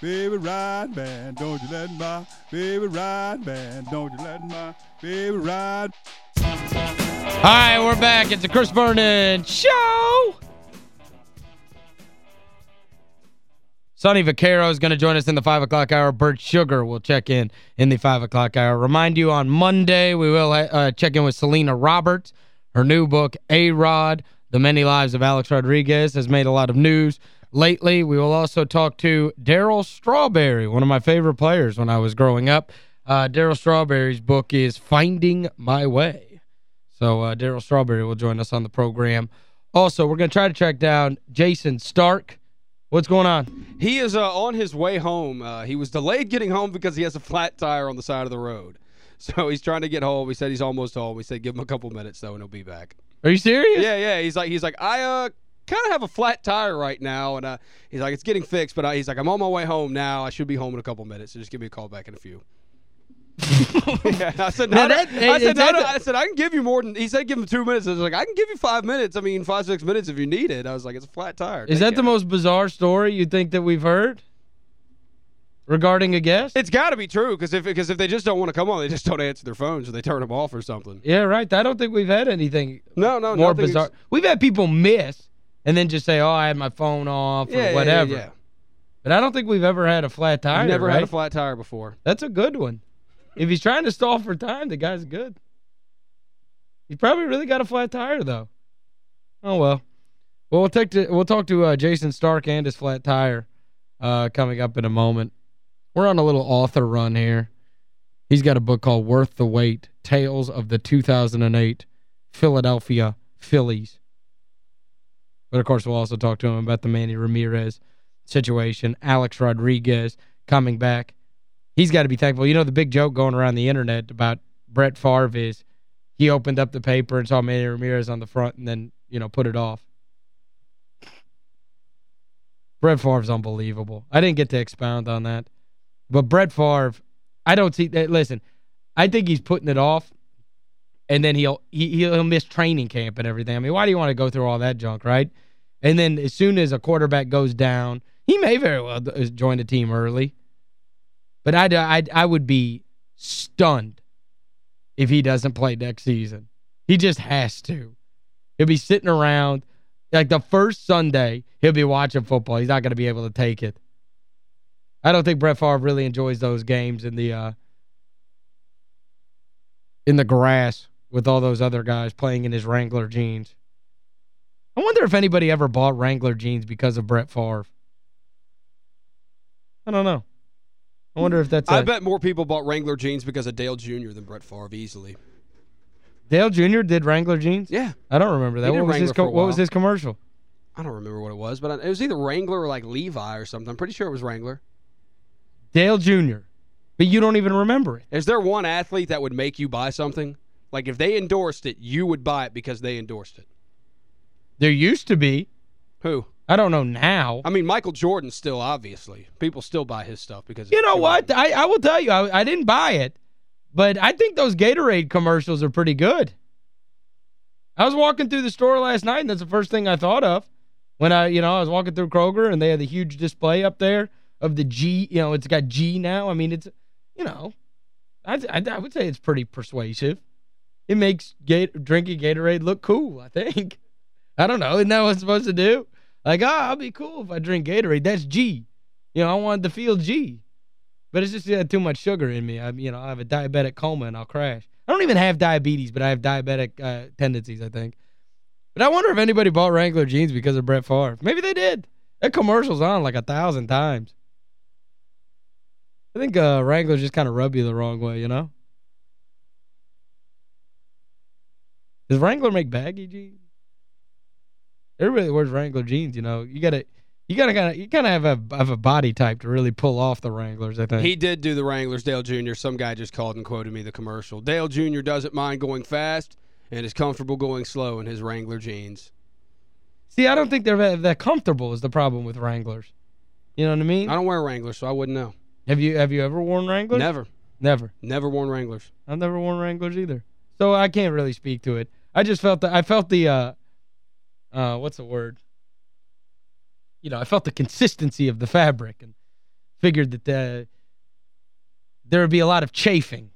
baby ride, man. Don't you let my baby ride, man. Don't you let my baby ride. Right, we're back. It's the Chris Vernon Show. Sonny Vaccaro is going to join us in the 5 o'clock hour. Bert Sugar will check in in the 5 o'clock hour. Remind you, on Monday, we will uh, check in with Selena Roberts. Her new book, A-Rod, The Many Lives of Alex Rodriguez, has made a lot of news lately. We will also talk to Darryl Strawberry, one of my favorite players when I was growing up. Uh, Darryl Strawberry's book is Finding My Way. So uh, Darryl Strawberry will join us on the program. Also, we're going to try to track down Jayson Stark. What's going on? He is uh, on his way home. Uh, he was delayed getting home because he has a flat tire on the side of the road. So he's trying to get home. He said he's almost home. We said give him a couple minutes, though, and he'll be back. Are you serious? Yeah, yeah. He's like, he's like I uh kind of have a flat tire right now. And uh, he's like, it's getting fixed. But uh, he's like, I'm on my way home now. I should be home in a couple minutes. So just give me a call back in a few. yeah, I said, no, that, I, said no, no, I said, I can give you more than, he said give him two minutes. I was like, I can give you five minutes. I mean, five, six minutes if you need it. I was like, it's a flat tire. Is that the most bizarre story you think that we've heard? Regarding a guest? It's got to be true because if because if they just don't want to come on, they just don't answer their phones or they turn them off or something. Yeah, right. I don't think we've had anything no, no, more bizarre. We've had people miss and then just say, oh, I had my phone off yeah, or whatever. Yeah, yeah, But I don't think we've ever had a flat tire, Never right? had a flat tire before. That's a good one. if he's trying to stall for time, the guy's good. He probably really got a flat tire, though. Oh, well. Well, we'll, take to, we'll talk to uh, Jayson Stark and his flat tire uh, coming up in a moment. We're on a little author run here. He's got a book called Worth the Wait, Tales of the 2008 Philadelphia Phillies. But, of course, we'll also talk to him about the Manny Ramirez situation. Alex Rodriguez coming back. He's got to be thankful. You know, the big joke going around the Internet about Brett Favre is he opened up the paper and saw Manny Ramirez on the front and then, you know, put it off. Brett Favre's unbelievable. I didn't get to expound on that. But Brett Favre, I don't see that. Listen, I think he's putting it off and then he'll he, he'll miss training camp and everything. I mean, why do you want to go through all that junk, right? And then as soon as a quarterback goes down, he may very well join the team early. But I I I would be stunned if he doesn't play next season. He just has to. He'll be sitting around like the first Sunday, he'll be watching football. He's not going to be able to take it. I don't think Brett Favre really enjoys those games in the uh in the grass with all those other guys playing in his Wrangler jeans. I wonder if anybody ever bought Wrangler jeans because of Brett Favre. I don't know. I wonder if that's I bet more people bought Wrangler jeans because of Dale Jr. than Brett Favre easily. Dale Jr. did Wrangler jeans? Yeah. I don't remember that. What was, his what was his commercial? I don't remember what it was, but it was either Wrangler or like Levi or something. I'm pretty sure it was Wrangler. Dale Jr. But you don't even remember it. Is there one athlete that would make you buy something? Like if they endorsed it, you would buy it because they endorsed it. There used to be. Who? I don't know now. I mean, Michael Jordan still, obviously. People still buy his stuff because... You know what? I, I will tell you, I, I didn't buy it. But I think those Gatorade commercials are pretty good. I was walking through the store last night, and that's the first thing I thought of. When I, you know, I was walking through Kroger, and they had the huge display up there of the G, you know, it's got G now. I mean, it's, you know, I, I, I would say it's pretty persuasive. It makes drinking Gatorade look cool, I think. I don't know. Isn't that what it's supposed to do? Like, ah, oh, I'll be cool if I drink Gatorade. That's G. You know, I wanted to feel G. But it's just had too much sugar in me. I, you know, I have a diabetic coma and I'll crash. I don't even have diabetes, but I have diabetic uh, tendencies, I think. But I wonder if anybody bought Wrangler jeans because of Brett Favre. Maybe they did. That commercial's on like a thousand times. I think uh, Wranglers just kind of rub you the wrong way, you know? Does Wrangler make baggy jeans? Everybody wears Wrangler jeans, you know. You got to you got to kind of you kind of have a have a body type to really pull off the Wranglers, I think. He did do the Wranglers, Dale Jr. Some guy just called and quoted me the commercial. Dale Jr. doesn't mind going fast and is comfortable going slow in his Wrangler jeans. See, I don't think they're that comfortable is the problem with Wranglers. You know what I mean? I don't wear Wranglers, so I wouldn't know. Have you have you ever worn Wranglers? Never. Never. Never worn Wranglers. I've never worn Wranglers either. So I can't really speak to it. I just felt that I felt the uh uh what's the word? You know, I felt the consistency of the fabric and figured that uh, there would be a lot of chafing,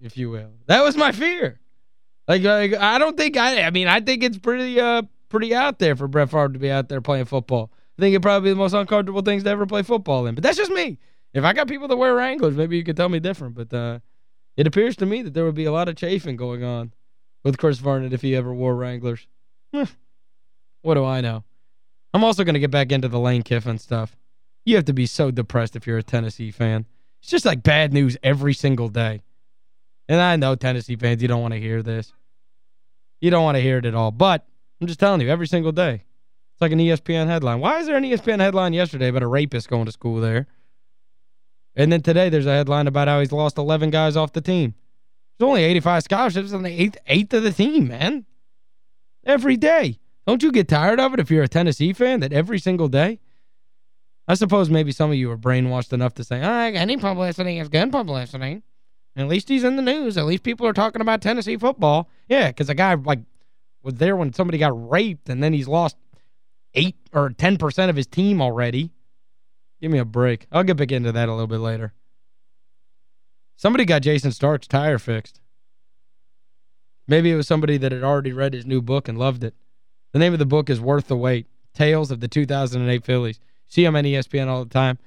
if you will. That was my fear. Like, like I don't think I I mean I think it's pretty uh pretty out there for Brett Favre to be out there playing football. I think it'd probably be the most uncomfortable things to ever play football in. But that's just me. If I got people that wear Wranglers, maybe you could tell me different. But uh, it appears to me that there would be a lot of chafing going on with Chris Vernon if he ever wore Wranglers. what do I know? I'm also going to get back into the Lane Kiffin stuff. You have to be so depressed if you're a Tennessee fan. It's just like bad news every single day. And I know Tennessee fans, you don't want to hear this. You don't want to hear it at all. But I'm just telling you, every single day. It's like an ESPN headline. Why is there an ESPN headline yesterday about a rapist going to school there? And then today there's a headline about how he's lost 11 guys off the team. There's only 85 scholarships on the eighth, eighth of the team, man. Every day. Don't you get tired of it if you're a Tennessee fan that every single day? I suppose maybe some of you are brainwashed enough to say, oh, any publicity is good publicity. At least he's in the news. At least people are talking about Tennessee football. Yeah, because a guy like was there when somebody got raped and then he's lost 8 or 10% of his team already. Give me a break. I'll get back into that a little bit later. Somebody got Jayson Stark's tire fixed. Maybe it was somebody that had already read his new book and loved it. The name of the book is Worth the Wait, Tales of the 2008 Phillies. See him on ESPN all the time.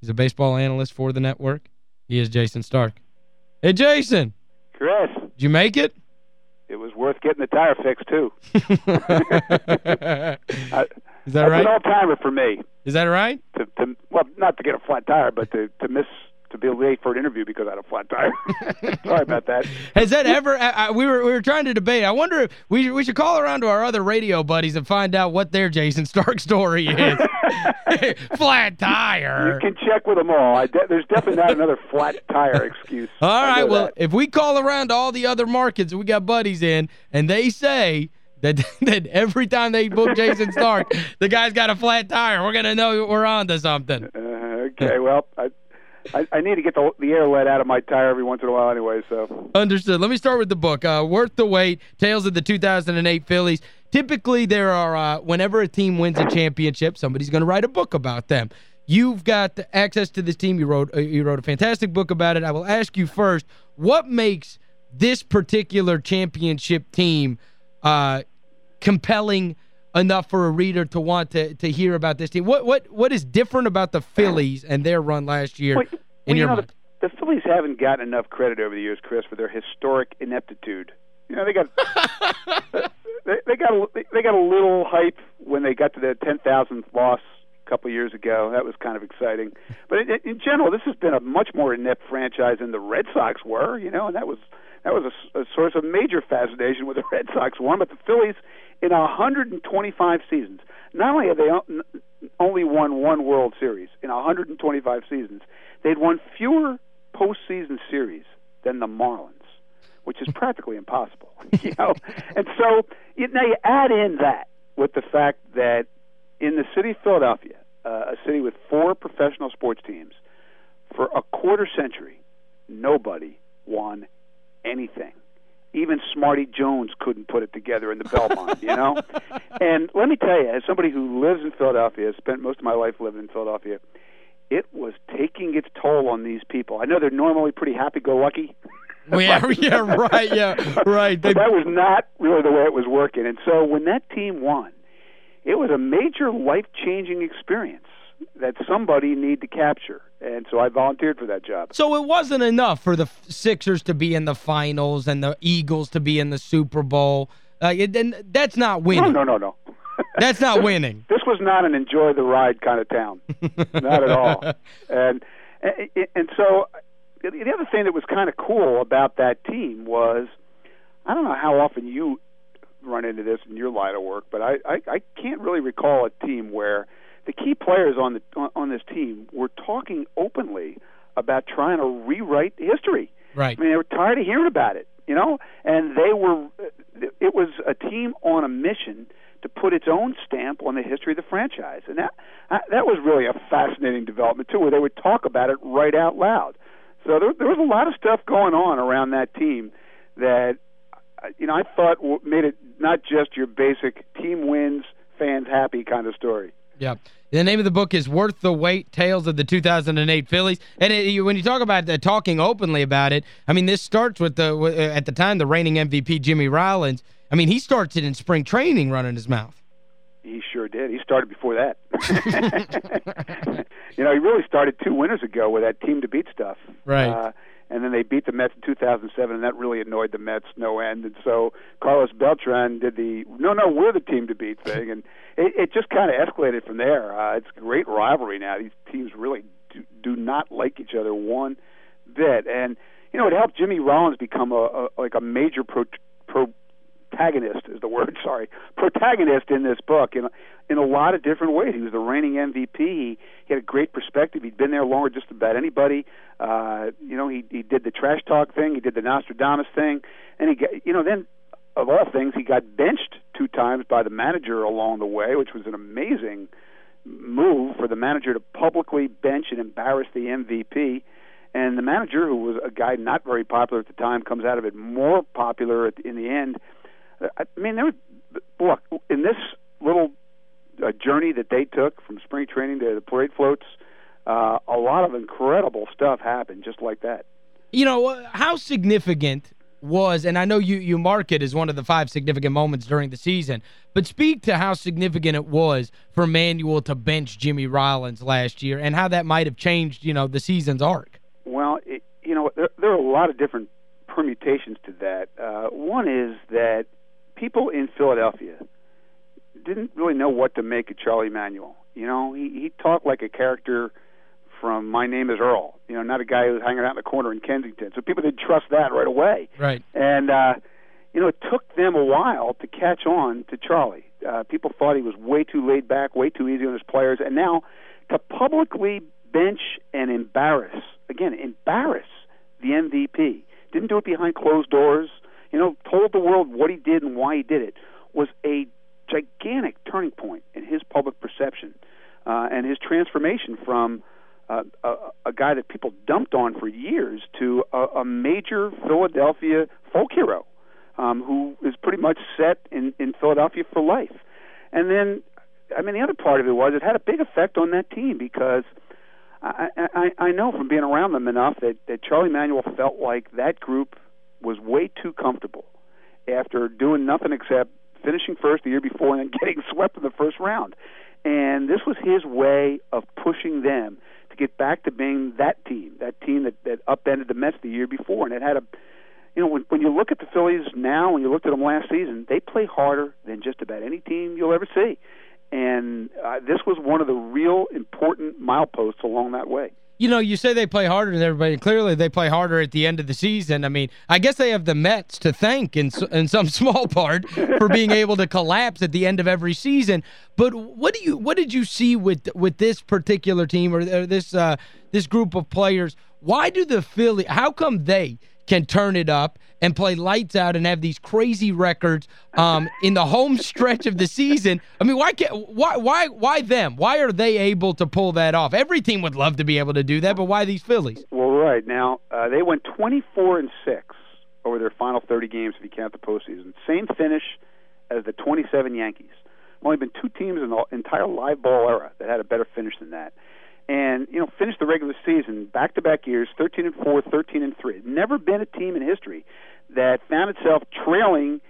He's a baseball analyst for the network. He is Jayson Stark. Hey, Jayson. Chris. Did you make it? It was worth getting the tire fixed, too. I, is that right? an all-timer for me. Is that right? To, to Well, not to get a flat tire, but to, to miss to be late for an interview because I had a flat tire. Sorry about that. Has that ever I, we were we were trying to debate. I wonder if we we should call around to our other radio buddies and find out what their Jayson Stark story is. flat tire. You can check with them all. I de there's definitely not another flat tire excuse. All I well, that. if we call around to all the other markets we got buddies in and they say that that every time they book Jayson Stark, the guy's got a flat tire, we're going to know we're on to something. Uh, okay, well, I, I I need to get the the air let out of my tire every once in a while anyway, so. Understood. Let me start with the book. Uh, Worth the Wait, Tales of the 2008 Phillies. Typically, there are, uh, whenever a team wins a championship, somebody's going to write a book about them. You've got access to this team. You wrote, uh, you wrote a fantastic book about it. I will ask you first, what makes this particular championship team uh, compelling enough for a reader to want to to hear about this team? What what what is different about the Phillies and their run last year Well, in well, you know, mind? The, the Phillies haven't gotten enough credit over the years, Chris, for their historic ineptitude. You know, they got they, they got a, they got a little hype when they got to their 10,000th loss a couple of years ago. That was kind of exciting. But in, in general, this has been a much more inept franchise than the Red Sox were. You know, and that was that was a, a source of major fascination with the Red Sox won. But the Phillies, in 125 seasons, not only have they only won one World Series in 125 seasons, they'd won fewer postseason series than the Marlins, which is practically impossible. You know, and so you, now you add in that with the fact that in the city of Philadelphia, uh, a city with four professional sports teams, for a quarter century, nobody won anything. Even Smarty Jones couldn't put it together in the Belmont, you know? And let me tell you, as somebody who lives in Philadelphia, spent most of my life living in Philadelphia, it was taking its toll on these people. I know they're normally pretty happy-go-lucky. Yeah, yeah, right, yeah, right. They, But that was not really the way it was working. And so when that team won, it was a major life-changing experience that somebody need to capture. And so I volunteered for that job. So it wasn't enough for the Sixers to be in the finals and the Eagles to be in the Super Bowl. Uh, it, that's not winning. no, no, no. No. That's not winning. This was not an enjoy the ride kind of town, not at all. And and, and so the other thing that was kind of cool about that team was I don't know how often you run into this in your line of work, but I I, I can't really recall a team where the key players on the on, this team were talking openly about trying to rewrite history. Right. I mean, they were tired of hearing about it, you know, and they were. It was a team on a mission to put its own stamp on the history of the franchise, and that that was really a fascinating development too, where they would talk about it right out loud. So there, there was a lot of stuff going on around that team that you know I thought made it not just your basic team wins, fans happy kind of story. Yeah. The name of the book is Worth the Wait, Tales of the 2008 Phillies. And it, when you talk about the, talking openly about it, I mean, this starts with, the uh, at the time, the reigning MVP, Jimmy Rollins. I mean, he starts it in spring training running his mouth. He sure did. He started before that. you know, he really started two winters ago with that team to beat stuff. Right. Uh, and then they beat the Mets in 2007, and that really annoyed the Mets no end. And so Carlos Beltran did the no, no, we're the team to beat thing, and it, it just kind of escalated from there. Uh, it's great rivalry now. These teams really do, do not like each other one bit, and you know it helped Jimmy Rollins become a, a like a major pro, pro protagonist is the word. Sorry, protagonist in this book in in a lot of different ways. He was the reigning MVP. He, he had a great perspective. He'd been there longer just about anybody. Uh, you know, he he did the trash talk thing. He did the Nostradamus thing, and he got you know then of all things he got benched two times by the manager along the way, which was an amazing move for the manager to publicly bench and embarrass the MVP. And the manager, who was a guy not very popular at the time, comes out of it more popular at, in the end I mean, there was, look in this little uh, journey that they took from spring training to the parade floats. Uh, a lot of incredible stuff happened just like that. You know, uh, how significant was, and I know you, you mark it as one of the five significant moments during the season, but speak to how significant it was for Manuel to bench Jimmy Rollins last year and how that might have changed, you know, the season's arc. Well, it, you know, there, there, are a lot of different permutations to that. Uh, one is that people in Philadelphia didn't really know what to make of Charlie Manuel. You know, he he talked like a character from My Name Is Earl. You know, not a guy who's hanging out in the corner in Kensington. So people didn't trust that right away. Right. And uh, you know, it took them a while to catch on to Charlie. Uh, people thought he was way too laid back, way too easy on his players, and now to publicly bench and embarrass again, embarrass the MVP. Didn't do it behind closed doors you know, told the world what he did and why he did it, was a gigantic turning point in his public perception uh, and his transformation from uh, a, a guy that people dumped on for years to a, a major Philadelphia folk hero um, who is pretty much set in, in Philadelphia for life. And then, I mean, the other part of it was it had a big effect on that team because I, I, I know from being around them enough that, that Charlie Manuel felt like that group was way too comfortable after doing nothing except finishing first the year before and then getting swept in the first round. And this was his way of pushing them to get back to being that team, that team that, that upended the Mets the year before. And it had a, you know, when, when you look at the Phillies now, when you looked at them last season, they play harder than just about any team you'll ever see. And uh, this was one of the real important mileposts along that way you know, you say they play harder than everybody. Clearly, they play harder at the end of the season. I mean, I guess they have the Mets to thank in, in some small part for being able to collapse at the end of every season. But what do you what did you see with with this particular team or, or this uh, this group of players? Why do the Philly how come they can turn it up and play lights out and have these crazy records um, in the home stretch of the season. I mean, why can't why why why them? Why are they able to pull that off? Every team would love to be able to do that, but why these Phillies? Well, right. Now, uh, they went 24 and 6 over their final 30 games if you count the postseason. Same finish as the 27 Yankees. Only been two teams in the entire live ball era that had a better finish than that and you know finished the regular season back to back years 13 and 4 13 and 3 never been a team in history that found itself trailing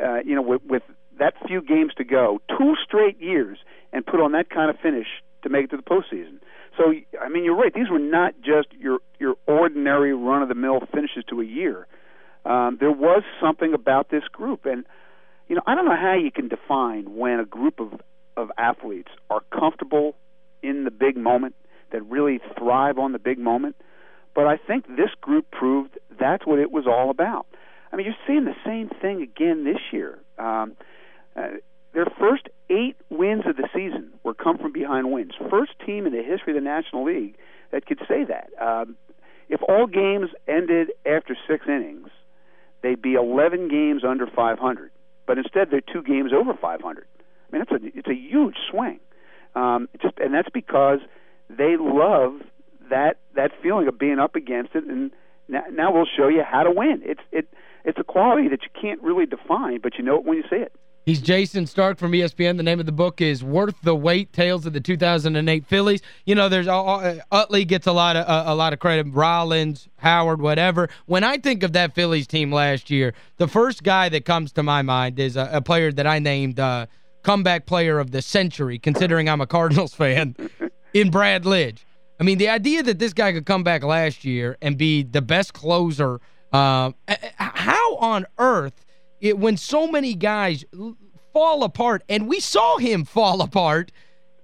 uh, you know with, with that few games to go two straight years and put on that kind of finish to make it to the postseason. So I mean you're right. These were not just your your ordinary run of the mill finishes to a year. Um, there was something about this group. And you know I don't know how you can define when a group of of athletes are comfortable in the big moment, that really thrive on the big moment. But I think this group proved that's what it was all about. I mean, you're seeing the same thing again this year. Um, uh, their first eight wins of the season were come from behind wins. First team in the history of the National League that could say that. Um, if all games ended after six innings, they'd be 11 games under 500. But instead, they're two games over 500. I mean, it's a it's a huge swing. Um, just and that's because they love that that feeling of being up against it, and now, now we'll show you how to win. It's it it's a quality that you can't really define, but you know it when you see it. He's Jayson Stark from ESPN. The name of the book is Worth the Wait, Tales of the 2008 Phillies. You know, there's uh, Utley gets a lot of uh, a lot of credit, Rollins, Howard, whatever. When I think of that Phillies team last year, the first guy that comes to my mind is a, a player that I named uh, comeback player of the century, considering I'm a Cardinals fan, in Brad Lidge. I mean, the idea that this guy could come back last year and be the best closer, uh, how on earth it, when so many guys fall apart, and we saw him fall apart,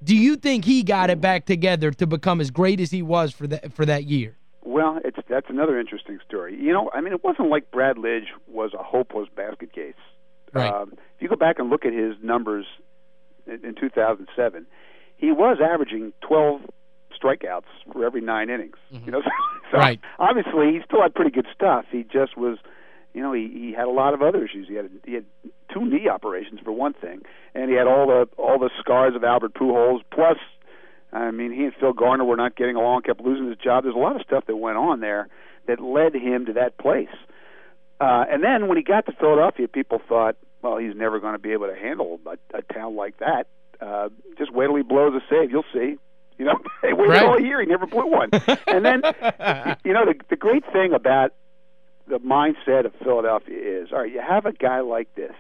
do you think he got it back together to become as great as he was for that for that year? Well, it's that's another interesting story. You know, I mean, it wasn't like Brad Lidge was a hopeless basket case. Right. Um, if you go back and look at his numbers in, in 2007, he was averaging 12 strikeouts for every nine innings. Mm -hmm. You know, so right. obviously he still had pretty good stuff. He just was you know, he, he had a lot of other issues. He had he had two knee operations for one thing, and he had all the all the scars of Albert Pujols. Plus, I mean, he and Phil Garner were not getting along, kept losing his job. There's a lot of stuff that went on there that led him to that place. Uh, and then when he got to Philadelphia, people thought, well, he's never going to be able to handle a, a town like that. Uh, just wait till he blows a save. You'll see. You know, they waited right. all year. He never blew one. and then, you know, the, the great thing about the mindset of Philadelphia is all right, you have a guy like this.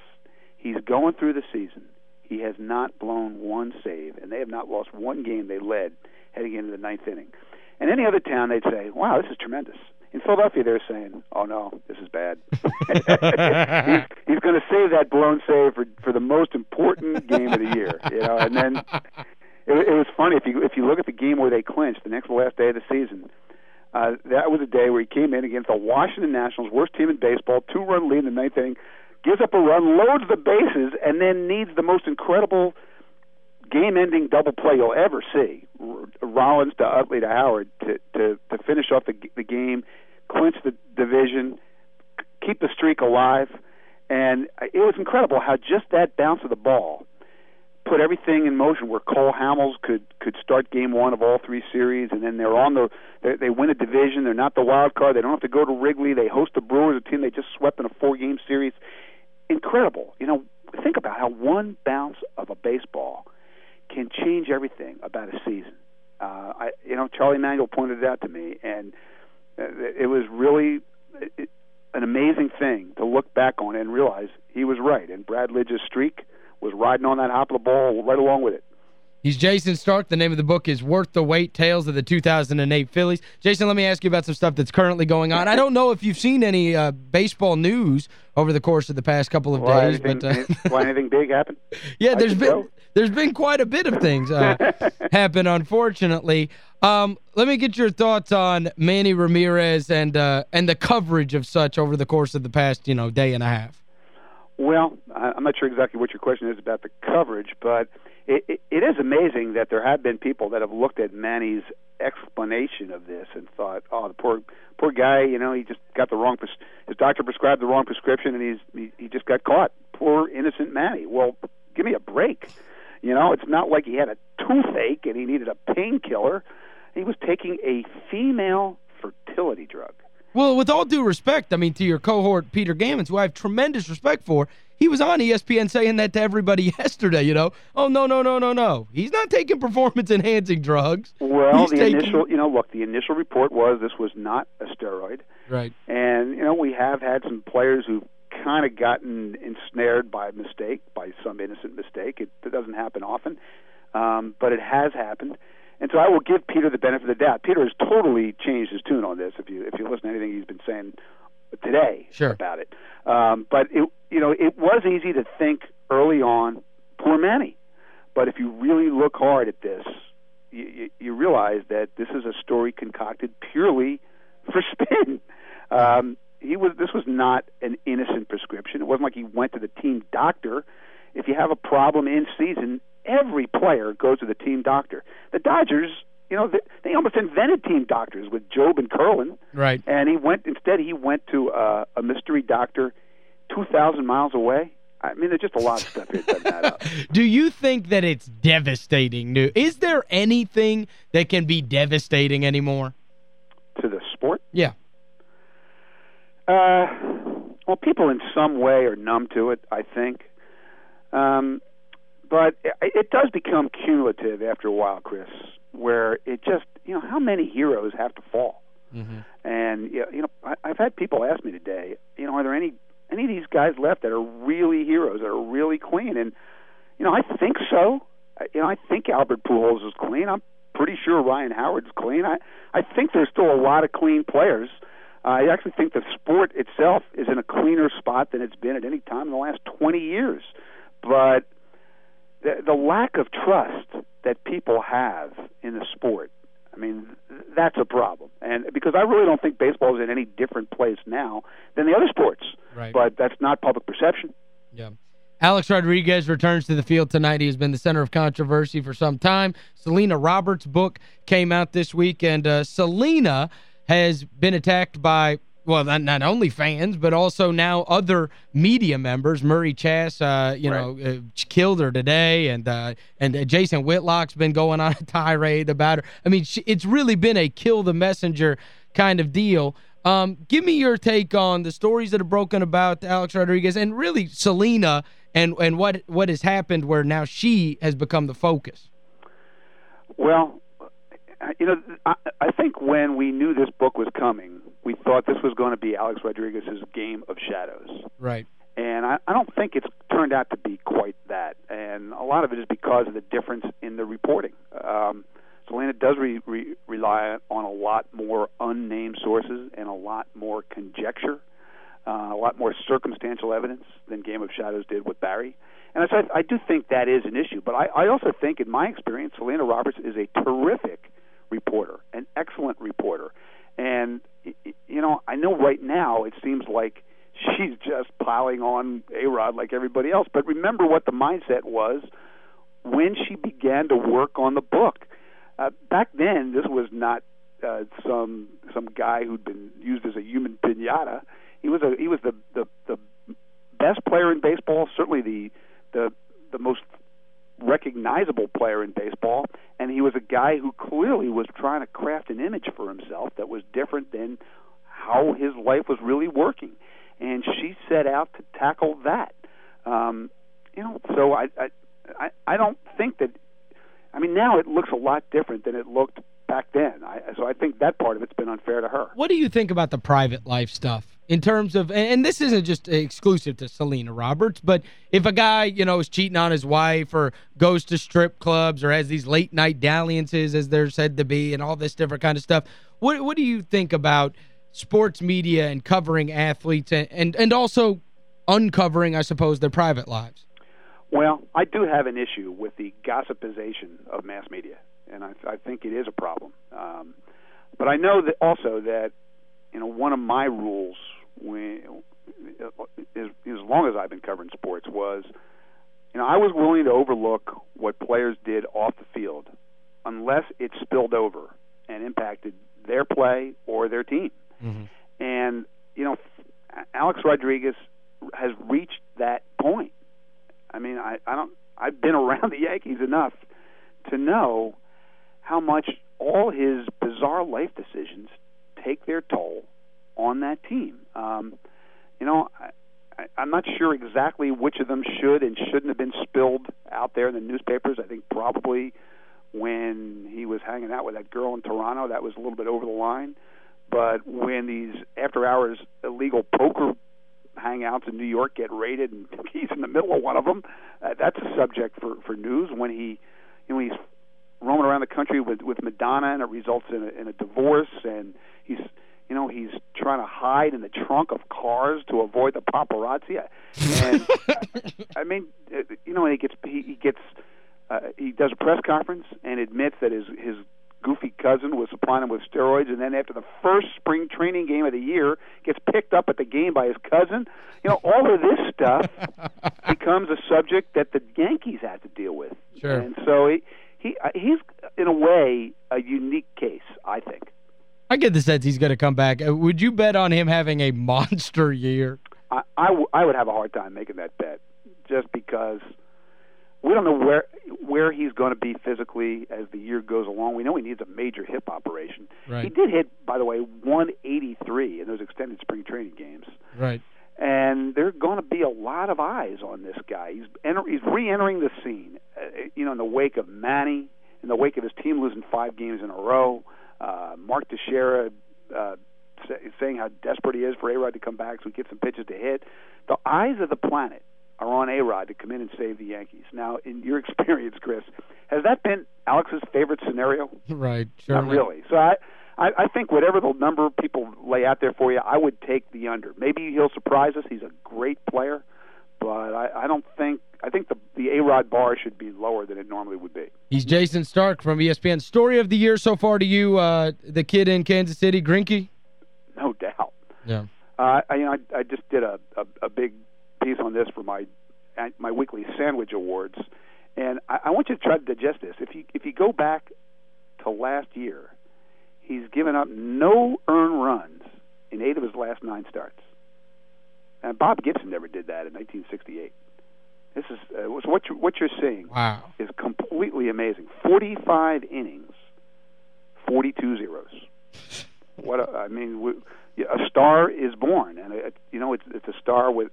He's going through the season. He has not blown one save, and they have not lost one game they led heading into the ninth inning. And any other town, they'd say, wow, this is tremendous. In Philadelphia, they're saying, oh, no, this is bad. he's he's going to save that blown save for, for the most important game of the year. You know, And then it, it was funny. If you, if you look at the game where they clinched, the next last day of the season, uh, that was a day where he came in against the Washington Nationals, worst team in baseball, two-run lead in the ninth inning, gives up a run, loads the bases, and then needs the most incredible game-ending double play you'll ever see. Rollins to Utley to Howard to to, to finish off the, the game, clinch the division, keep the streak alive, and it was incredible how just that bounce of the ball put everything in motion where Cole Hamels could could start game one of all three series, and then they're on the they, they win a division. They're not the wild card. They don't have to go to Wrigley. They host the Brewers, a team they just swept in a four game series. Incredible. You know, think about how one bounce of a baseball can change everything about a season. Uh, I, you know, Charlie Manuel pointed it out to me, and it was really an amazing thing to look back on and realize he was right. And Brad Lidge's streak was riding on that hop of the ball right along with it. He's Jayson Stark. The name of the book is Worth the Wait, Tales of the 2008 Phillies. Jayson, let me ask you about some stuff that's currently going on. I don't know if you've seen any uh, baseball news over the course of the past couple of why days. Anything, but uh, anything big happen? Yeah, there's been go. There's been quite a bit of things uh, happen, unfortunately. Um, let me get your thoughts on Manny Ramirez and uh, and the coverage of such over the course of the past, you know, day and a half. Well, I'm not sure exactly what your question is about the coverage, but it, it, it is amazing that there have been people that have looked at Manny's explanation of this and thought, "Oh, the poor poor guy, you know, he just got the wrong pres- his doctor prescribed the wrong prescription and he's he, he just got caught. Poor innocent Manny." Well, give me a break. You know, it's not like he had a toothache and he needed a painkiller. He was taking a female fertility drug. Well, with all due respect, I mean, to your cohort, Peter Gammons, who I have tremendous respect for, he was on ESPN saying that to everybody yesterday, you know. Oh, no, no, no, no, no. He's not taking performance-enhancing drugs. Well, He's the taking... initial, you know, look, the initial report was this was not a steroid. Right. And, you know, we have had some players who've kind of gotten ensnared by mistake, by some innocent mistake. It, it doesn't happen often, um, but it has happened. And so I will give Peter the benefit of the doubt. Peter has totally changed his tune on this. If you if you listen to anything he's been saying today sure. about it, um, but it you know it was easy to think early on, poor Manny. But if you really look hard at this, you, you, you realize that this is a story concocted purely for spin. Um, he was this was not an innocent prescription. It wasn't like he went to the team doctor. If you have a problem in season, every player goes to the team doctor. The Dodgers, you know, they, they almost invented team doctors with Jobe and Kerlan. Right. And he went instead he went to uh, a mystery doctor 2,000 miles away. I mean, there's just a lot of stuff here that up. Do you think that it's devastating? New? Is there anything that can be devastating anymore? To the sport? Yeah. Uh, well, people in some way are numb to it, I think. Um, but it, it does become cumulative after a while, Chris, where it just, you know, how many heroes have to fall? Mm-hmm. And you know, I, I've had people ask me today, you know, are there any any of these guys left that are really heroes that are really clean? And you know, I think so. I, you know, I think Albert Pujols is clean. I'm pretty sure Ryan Howard's clean. I I think there's still a lot of clean players. I actually think the sport itself is in a cleaner spot than it's been at any time in the last 20 years. But the, the lack of trust that people have in the sport I mean, that's a problem. And because I really don't think baseball is in any different place now than the other sports. Right. But that's not public perception. Yeah. Alex Rodriguez returns to the field tonight. He has been the center of controversy for some time. Selena Roberts' book came out this week, and uh, Selena has been attacked by well, not, not only fans, but also now other media members. Murray Chass, uh, you right. know, uh, killed her today, and uh, and uh, Jason Whitlock's been going on a tirade about her. I mean, she, it's really been a kill the messenger kind of deal. Um, give me your take on the stories that are broken about Alex Rodriguez and really Selena and and what what has happened where now she has become the focus. Well, you know, I, I think when we knew this book was coming, we thought this was going to be Alex Rodriguez's game of shadows. Right. And I, I don't think it's turned out to be quite that. And a lot of it is because of the difference in the reporting. Um, Selena does re, re, rely on a lot more unnamed sources and a lot more conjecture, uh, a lot more circumstantial evidence than Game of Shadows did with Barry. And so I, I do think that is an issue. But I, I also think, in my experience, Selena Roberts is a terrific reporter, an excellent reporter. And you know, I know right now it seems like she's just piling on A Rod like everybody else. But remember what the mindset was when she began to work on the book. Uh, back then, this was not uh, some some guy who'd been used as a human pinata. He was a he was the the, the best player in baseball, certainly the the the most recognizable player in baseball, and he was a guy who clearly was trying to craft an image for himself that was different than how his life was really working. And she set out to tackle that. Um, you know, so I, I I don't think that. I mean, now it looks a lot different than it looked back then. I, so I think that part of it's been unfair to her. What do you think about the private life stuff? In terms of and this isn't just exclusive to Selena Roberts, but if a guy, you know, is cheating on his wife or goes to strip clubs or has these late night dalliances as they're said to be and all this different kind of stuff, what what do you think about sports media and covering athletes and and, and also uncovering, I suppose, their private lives? Well, I do have an issue with the gossipization of mass media, and I, I think it is a problem. Um, but I know that also that you know one of my rules when as, as long as I've been covering sports was you know I was willing to overlook what players did off the field unless it spilled over and impacted their play or their team. Mm-hmm. And you know Alex Rodriguez has reached that point. I mean, I, I don't I've been around the Yankees enough to know how much all his bizarre life decisions take their toll on that team. Um, you know, I, I, I'm not sure exactly which of them should and shouldn't have been spilled out there in the newspapers. I think probably when he was hanging out with that girl in Toronto, that was a little bit over the line. But when these after-hours illegal poker hangouts in New York get raided, and he's in the middle of one of them, uh, that's a subject for for news. When he, you know, he's roaming around the country with with Madonna, and it results in a, in a divorce, and he's you know he's trying to hide in the trunk of cars to avoid the paparazzi. And i mean you know he gets he, he gets uh, he does a press conference and admits that his his goofy cousin was supplying him with steroids. And then after the first spring training game of the year gets picked up at the game by his cousin. You know all of this stuff becomes a subject that the Yankees have to deal with. Sure. and so he he uh, he's in a way a unique case I think I get the sense he's going to come back. Uh, would you bet on him having a monster year? I, I, w- I would have a hard time making that bet just because we don't know where where he's going to be physically as the year goes along. We know he needs a major hip operation. Right. He did hit, by the way, 183 in those extended spring training games. Right. and there are going to be a lot of eyes on this guy. He's enter, he's re-entering the scene, uh, you know, in the wake of Manny, in the wake of his team losing five games in a row. Uh, Mark Teixeira uh, say, saying how desperate he is for A Rod to come back so he gets some pitches to hit. The eyes of the planet are on A Rod to come in and save the Yankees. Now, in your experience, Chris, has that been Alex's favorite scenario? Right, sure. Not really. So I, I, I think whatever the number of people lay out there for you, I would take the under. Maybe he'll surprise us. He's a great player, but I, I don't think I think the the A Rod bar should be lower than it normally would be. He's Jayson Stark from ESPN. Story of the year so far to you, uh, the kid in Kansas City, Greinke? No doubt. Yeah. Uh, I, you know, I, I just did a, a, a big piece on this for my my weekly sandwich awards, and I, I want you to try to digest this. If you if you go back to last year, he's given up no earned runs in eight of his last nine starts. And Bob Gibson never did that in 1968. This is uh, what you're, what you're seeing Wow. is completely amazing. 45 innings, 42 zeros. What a, I mean, we, a star is born, and it, you know it's it's a star with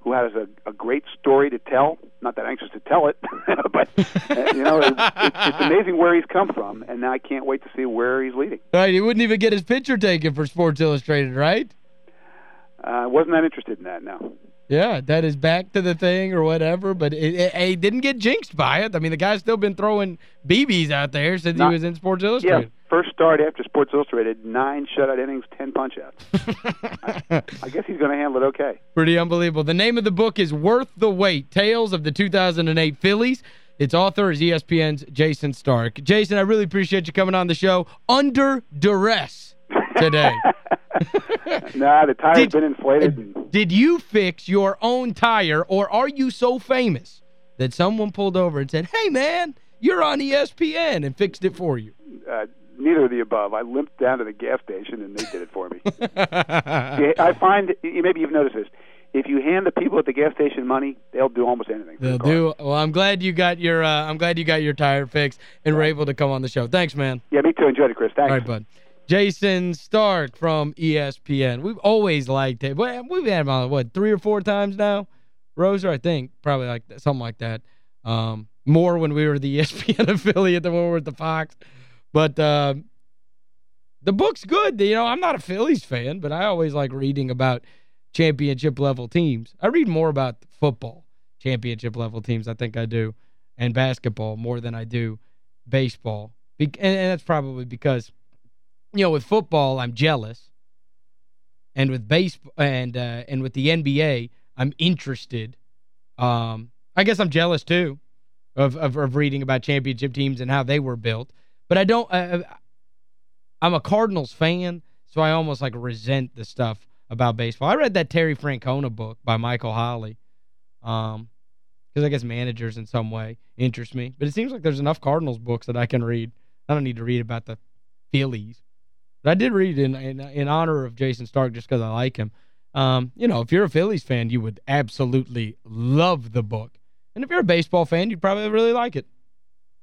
who has a, a great story to tell. Not that anxious to tell it, but uh, you know it's, it's, it's amazing where he's come from, and now I can't wait to see where he's leading. Right, he wouldn't even get his picture taken for Sports Illustrated, right? I uh, wasn't that interested in that. No. Yeah, that is back to the thing or whatever, but it, it, he didn't get jinxed by it. I mean, the guy's still been throwing BBs out there since Not, he was in Sports Illustrated. Yeah, first start after Sports Illustrated, nine shutout innings, 10 punch-outs. I, I guess he's going to handle it okay. Pretty unbelievable. The name of the book is Worth the Wait, Tales of the 2008 Phillies. Its author is ESPN's Jayson Stark. Jayson, I really appreciate you coming on the show under duress today. nah, the tire's Did- been inflated. Did you fix your own tire, or are you so famous that someone pulled over and said, hey, man, you're on ESPN, and fixed it for you? uh, neither of the above. I limped down to the gas station, and they did it for me. Yeah, I find, maybe you've noticed this, if you hand the people at the gas station money, they'll do almost anything. They'll the do. Well, I'm glad you got your uh, I'm glad you got your tire fixed and were able to come on the show. Thanks, man. Yeah, me too. Enjoyed it, Chris. Thanks. All right, bud. Jayson Stark from ESPN. We've always liked it. We've had him on, what, three or four times now? Roser, I think. Probably like that, something like that. Um, more when we were the ESPN affiliate than when we were at the Fox. But uh, the book's good. You know, I'm not a Phillies fan, but I always like reading about championship-level teams. I read more about football, championship-level teams, I think I do, and basketball more than I do baseball. Be and, and that's probably because you know, with football, I'm jealous. And with baseball and uh, and with the NBA, I'm interested. Um, I guess I'm jealous too of, of of reading about championship teams and how they were built. But I don't uh, I'm a Cardinals fan, so I almost like resent the stuff about baseball. I read that Terry Francona book by Michael Holley. Um because I guess managers in some way interest me. But it seems like there's enough Cardinals books that I can read. I don't need to read about the Phillies. But I did read in in, in honor of Jayson Stark just because I like him. Um, you know, if you're a Phillies fan, you would absolutely love the book. And if you're a baseball fan, you'd probably really like it.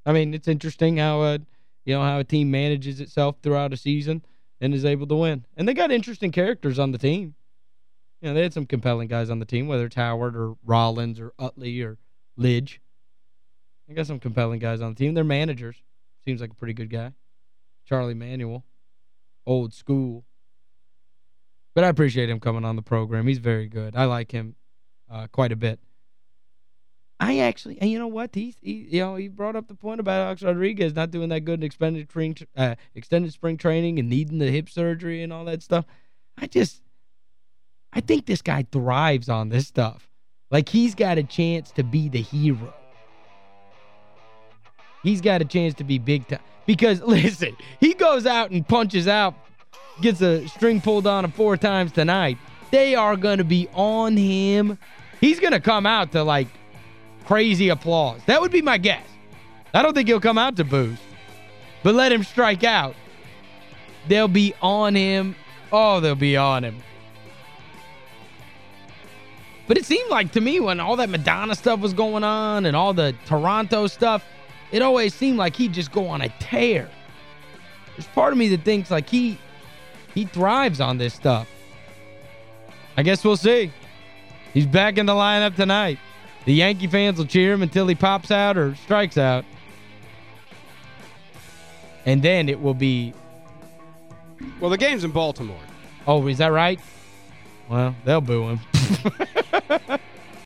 I mean, it's interesting how uh, you know how a team manages itself throughout a season and is able to win. And they got interesting characters on the team. You know, they had some compelling guys on the team, whether it's Howard or Rollins or Utley or Lidge. They got some compelling guys on the team. They're managers. Seems like a pretty good guy. Charlie Manuel. Old school. But I appreciate him coming on the program. He's very good. I like him uh, quite a bit. I actually, and you know what? He's, he, you know, he brought up the point about Alex Rodriguez not doing that good in extended spring, uh, extended spring training and needing the hip surgery and all that stuff. I just, I think this guy thrives on this stuff. Like, he's got a chance to be the hero. He's got a chance to be big time. Because, listen, he goes out and punches out, gets a string pulled on him four times tonight. They are going to be on him. He's going to come out to, like, crazy applause. That would be my guess. I don't think he'll come out to boos. But let him strike out. They'll be on him. Oh, they'll be on him. But it seemed like to me when all that Madonna stuff was going on and all the Toronto stuff, it always seemed like he'd just go on a tear. There's part of me that thinks like he he thrives on this stuff. I guess we'll see. He's back in the lineup tonight. The Yankee fans will cheer him until he pops out or strikes out. And then it will be... Well, the game's in Baltimore. Oh, is that right? Well, they'll boo him.